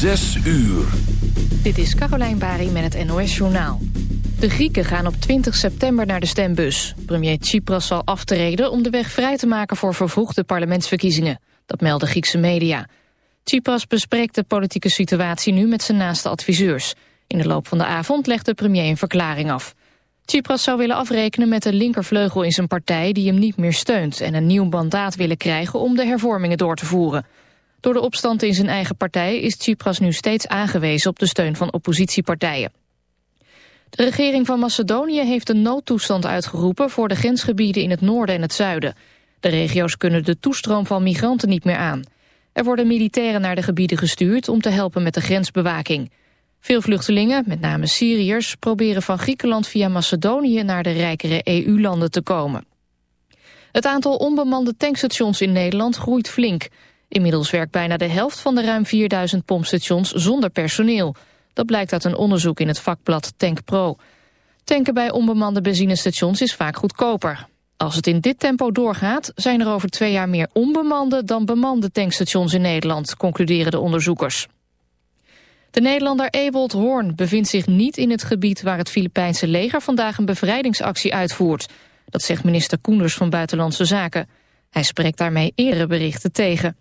Zes uur. Dit is Carolijn Bari met het NOS Journaal. De Grieken gaan op 20 september naar de stembus. Premier Tsipras zal aftreden om de weg vrij te maken voor vervroegde parlementsverkiezingen. Dat melden Griekse media. Tsipras bespreekt de politieke situatie nu met zijn naaste adviseurs. In de loop van de avond legt de premier een verklaring af. Tsipras zou willen afrekenen met de linkervleugel in zijn partij... die hem niet meer steunt en een nieuw mandaat willen krijgen... om de hervormingen door te voeren. Door de opstand in zijn eigen partij is Tsipras nu steeds aangewezen... op de steun van oppositiepartijen. De regering van Macedonië heeft een noodtoestand uitgeroepen... voor de grensgebieden in het noorden en het zuiden. De regio's kunnen de toestroom van migranten niet meer aan. Er worden militairen naar de gebieden gestuurd... om te helpen met de grensbewaking... Veel vluchtelingen, met name Syriërs, proberen van Griekenland via Macedonië naar de rijkere EU-landen te komen. Het aantal onbemande tankstations in Nederland groeit flink. Inmiddels werkt bijna de helft van de ruim 4000 pompstations zonder personeel. Dat blijkt uit een onderzoek in het vakblad Tank Pro. Tanken bij onbemande benzinestations is vaak goedkoper. Als het in dit tempo doorgaat, zijn er over twee jaar meer onbemande dan bemande tankstations in Nederland, concluderen de onderzoekers. De Nederlander Ebold Hoorn bevindt zich niet in het gebied waar het Filipijnse leger vandaag een bevrijdingsactie uitvoert. Dat zegt minister Koenders van Buitenlandse Zaken. Hij spreekt daarmee ereberichten tegen.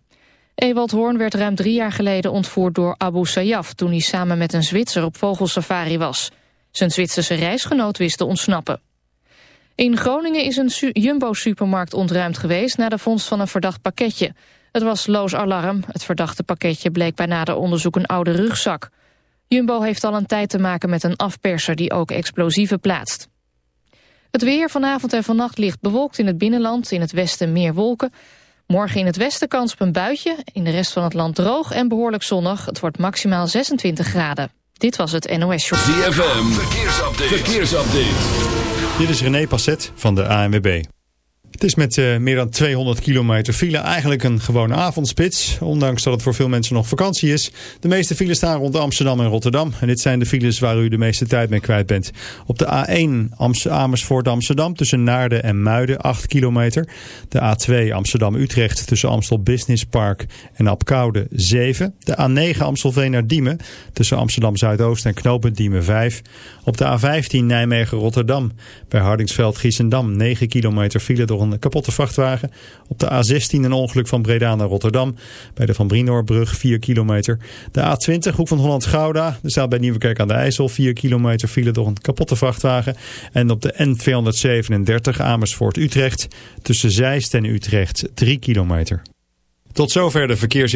Ewald Hoorn werd ruim drie jaar geleden ontvoerd door Abu Sayyaf... toen hij samen met een Zwitser op vogelsafari was. Zijn Zwitserse reisgenoot wist te ontsnappen. In Groningen is een Jumbo-supermarkt ontruimd geweest... na de vondst van een verdacht pakketje. Het was loos alarm. Het verdachte pakketje bleek bij nader onderzoek een oude rugzak. Jumbo heeft al een tijd te maken met een afperser die ook explosieven plaatst. Het weer vanavond en vannacht ligt bewolkt in het binnenland, in het westen meer wolken. Morgen in het westen kans op een buitje, in de rest van het land droog en behoorlijk zonnig. Het wordt maximaal 26 graden. Dit was het NOS Show. ZFM, verkeersupdate. verkeersupdate. Dit is René Passet van de ANWB. Het is met uh, meer dan 200 kilometer file eigenlijk een gewone avondspits. Ondanks dat het voor veel mensen nog vakantie is. De meeste files staan rond Amsterdam en Rotterdam. En dit zijn de files waar u de meeste tijd mee kwijt bent. Op de A1 Amersfoort Amsterdam tussen Naarden en Muiden 8 kilometer. De A2 Amsterdam-Utrecht tussen Amstel Business Park en Apkoude 7. De A9 Amstelveen naar Diemen tussen Amsterdam Zuidoost en Knoopend Diemen 5. Op de A15 Nijmegen-Rotterdam bij Hardingsveld-Giessendam 9 kilometer file door een kapotte vrachtwagen. Op de A16 een ongeluk van Breda naar Rotterdam. Bij de Van Brinoorbrug 4 kilometer. De A20 Hoek van Holland-Gouda. Er staat bij Nieuwekerk aan de IJssel 4 kilometer file door een kapotte vrachtwagen. En op de N237 Amersfoort-Utrecht. Tussen Zeist en Utrecht 3 kilometer. Tot zover de verkeers...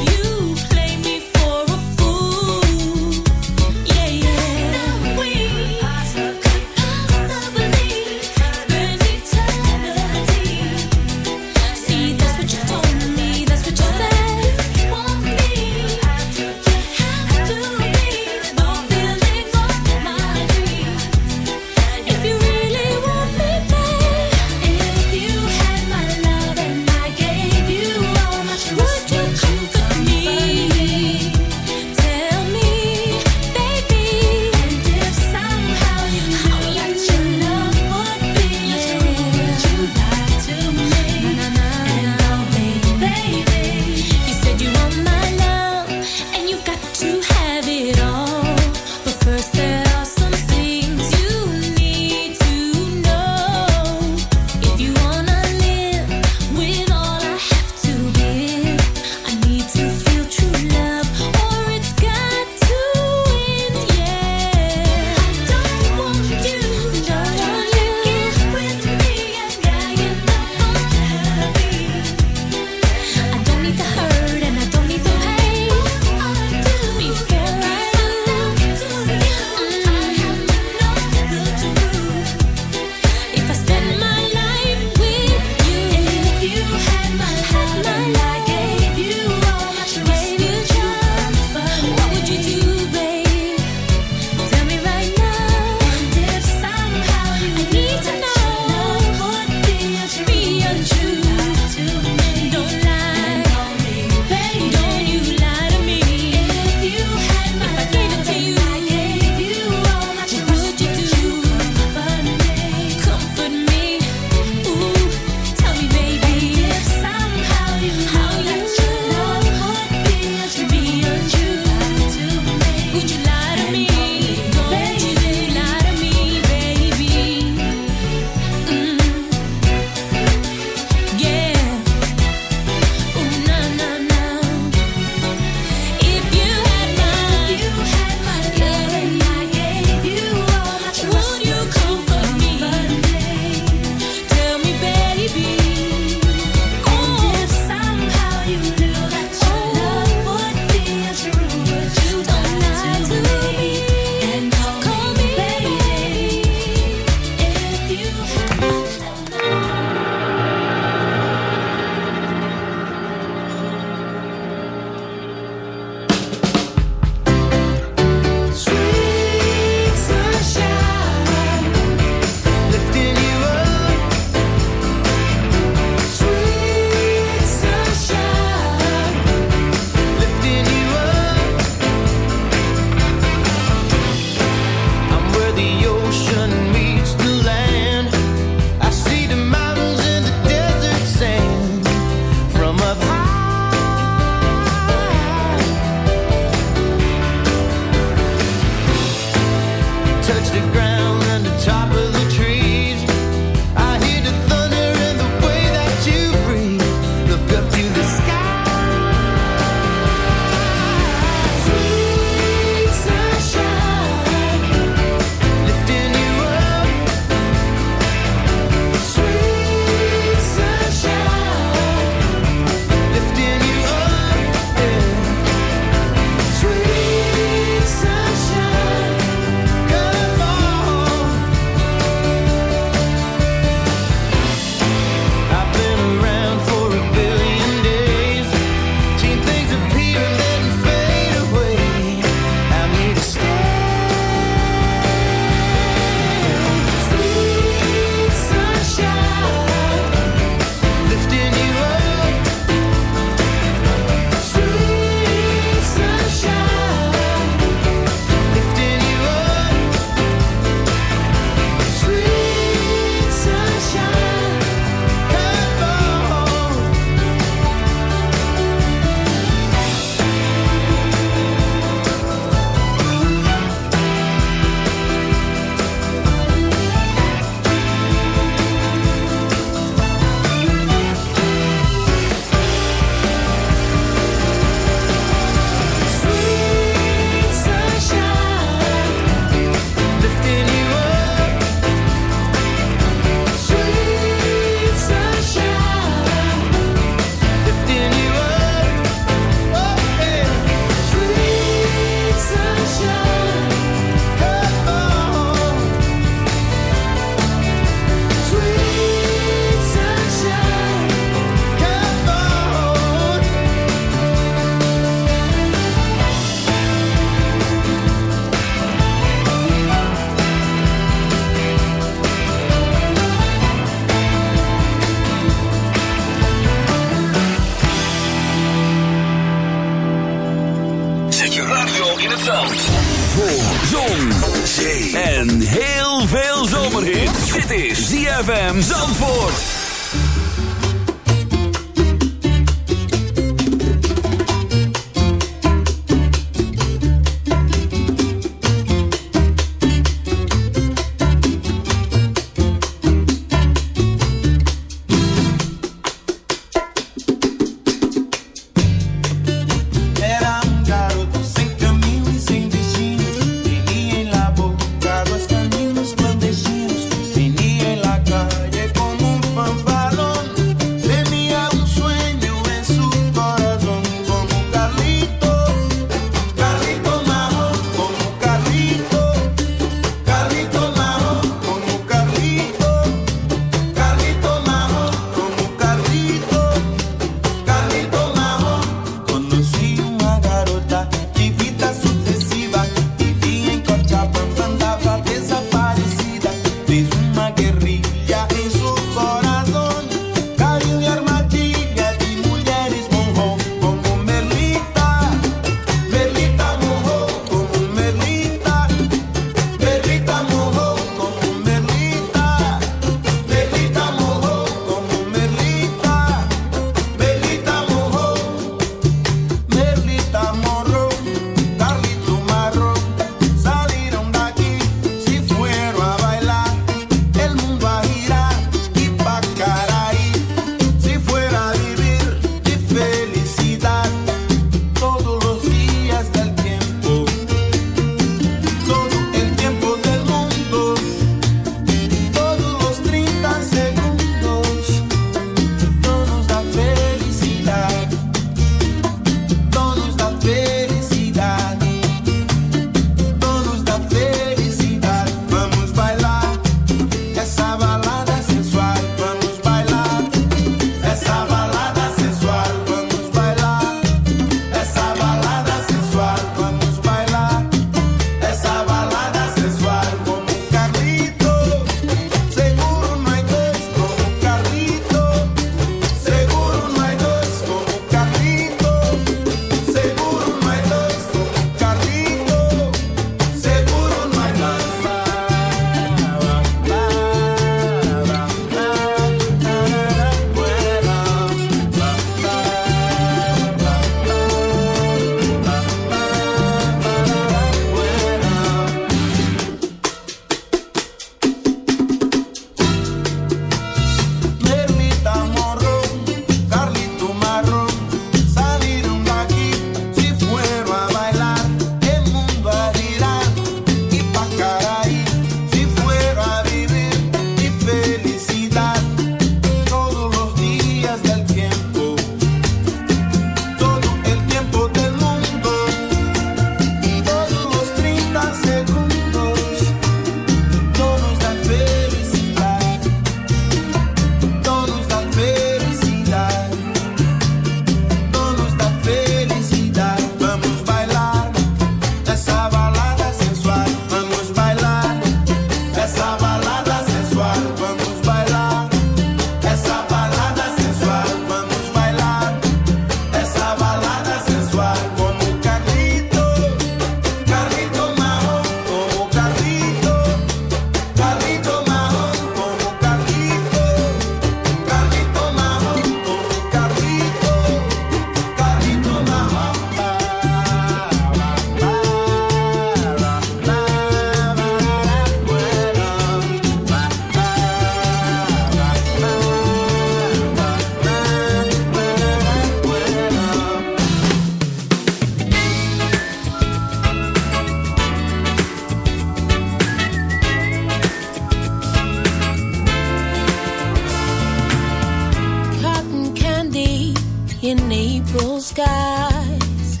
April skies.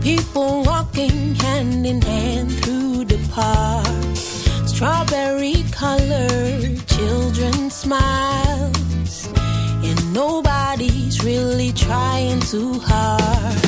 People walking hand in hand through the park. Strawberry colored children smiles. And nobody's really trying too hard.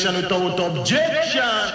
objection without objection.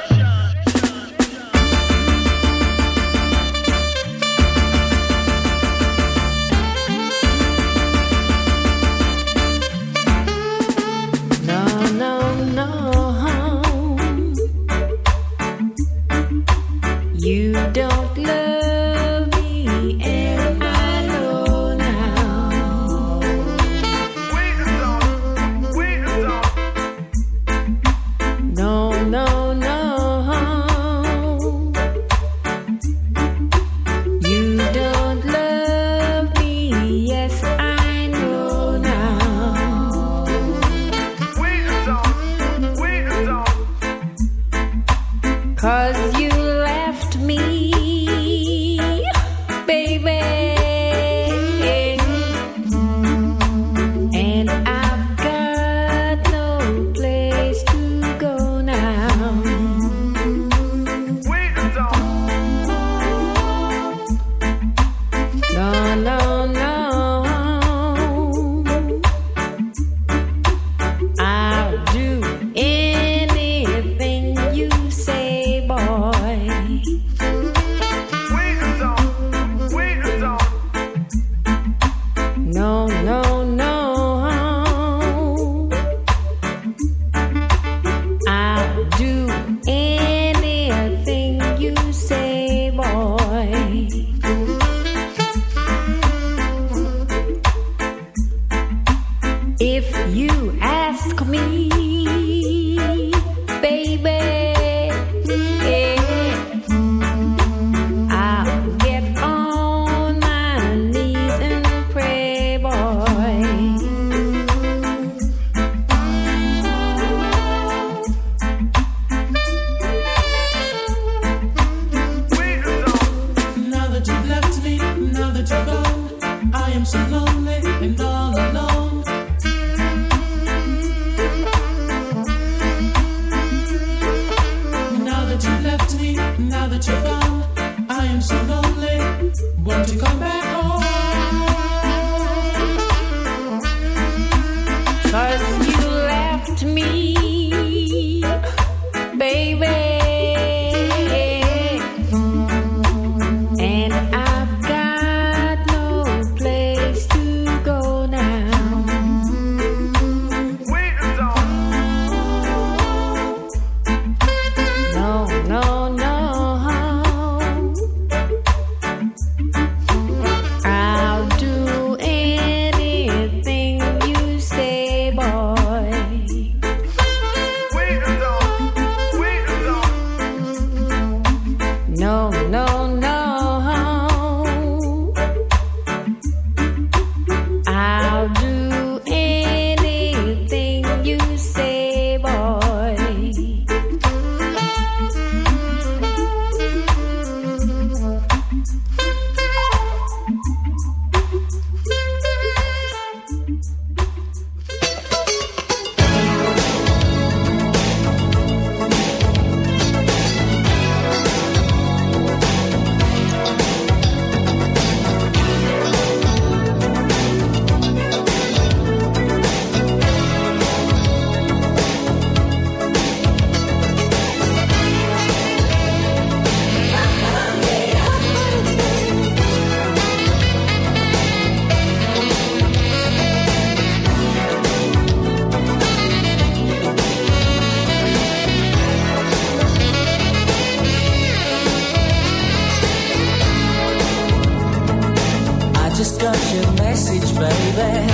just got your message, baby.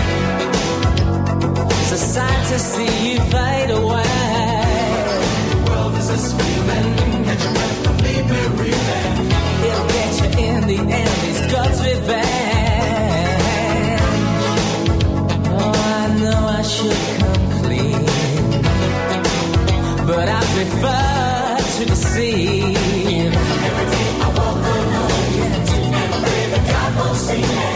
It's a sight to see you fade away. The world is a screaming, catch your breath and leave me reeling. He'll get you in the end, it's God's revenge. Oh, I know I should come clean, but I prefer to deceive. Every day I walk alone, yeah, tonight I pray that God won't see me.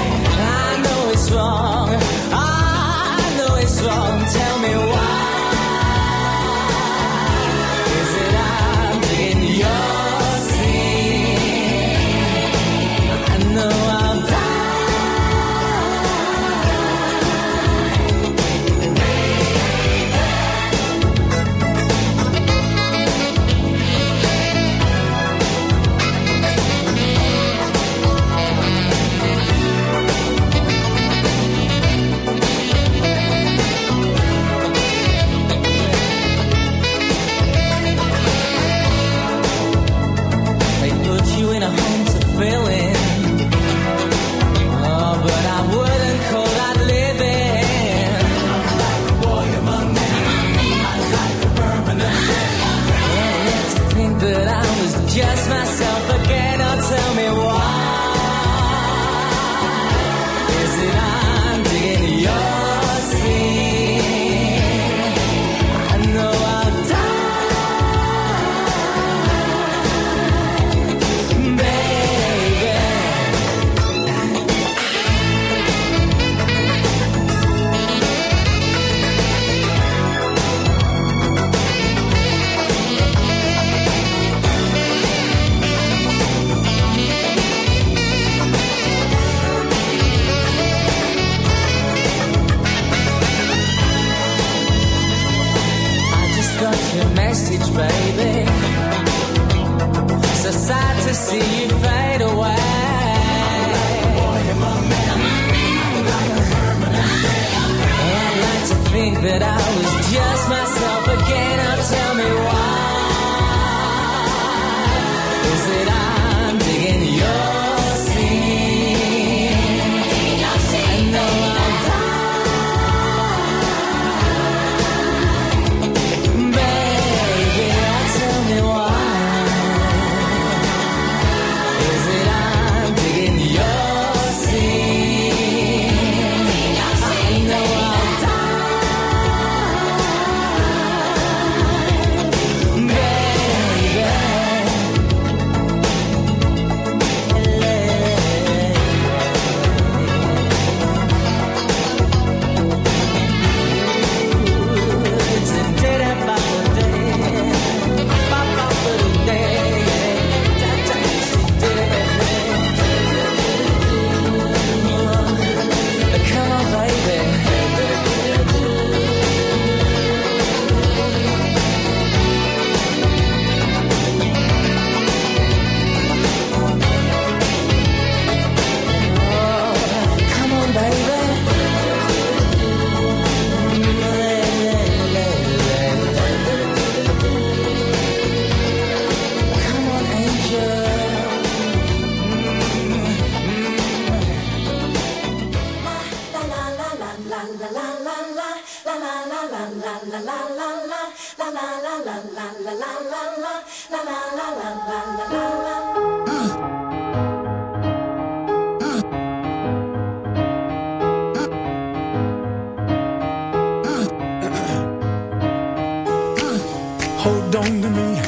Hold on to me.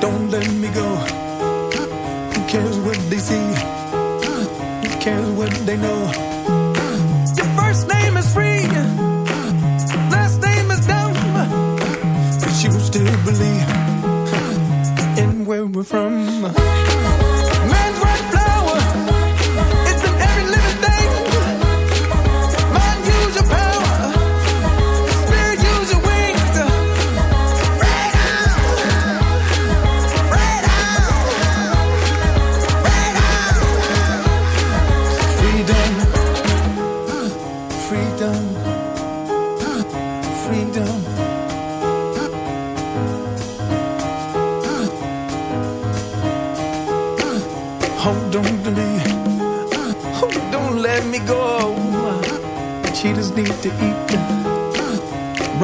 Don't let me go. Who cares what they see? From.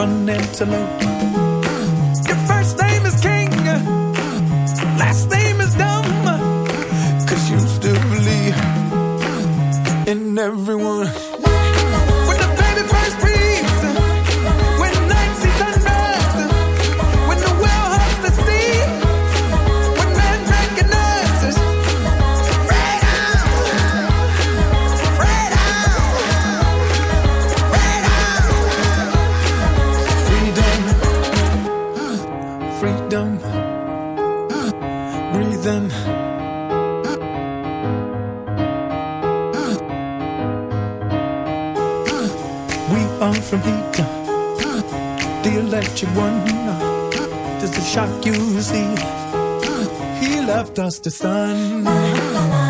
Run antelope. Freedom, breathing. We are from heat, the electric one. Does it shock you see? He left us the sun.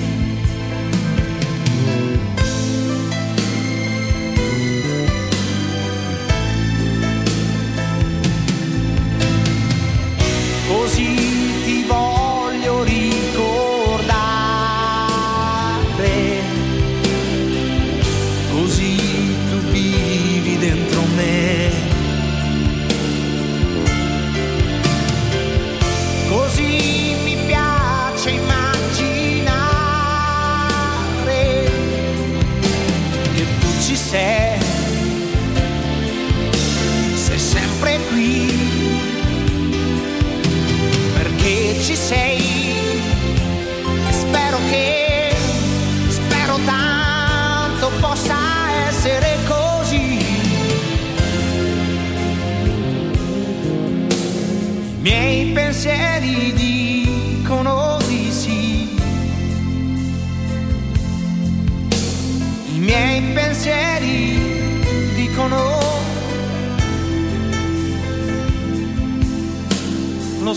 say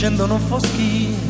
scendo non foschino